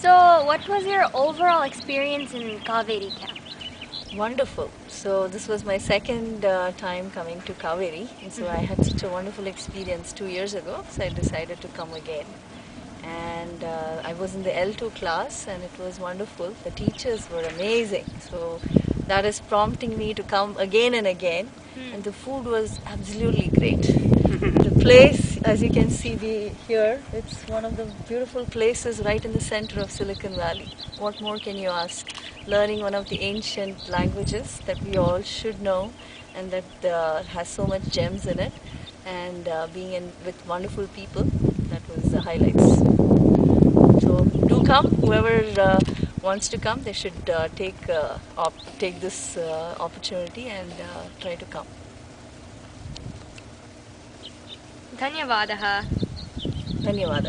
So, what was your overall experience in Kaveri camp? Wonderful. So this was my second uh, time coming to Kaveri, and so I had such a wonderful experience two years ago. So I decided to come again, and uh, I was in the L2 class, and it was wonderful. The teachers were amazing. So that is prompting me to come again and again, and the food was absolutely great. the place, as you can see the, here, it's one of the beautiful places right in the center of Silicon Valley. What more can you ask? Learning one of the ancient languages that we all should know and that uh, has so much gems in it, and uh, being in with wonderful people, that was the highlights. So do come, whoever uh, wants to come, they should uh, take uh, take this uh, opportunity and try to come. धन्यवाद। धन्यवाद।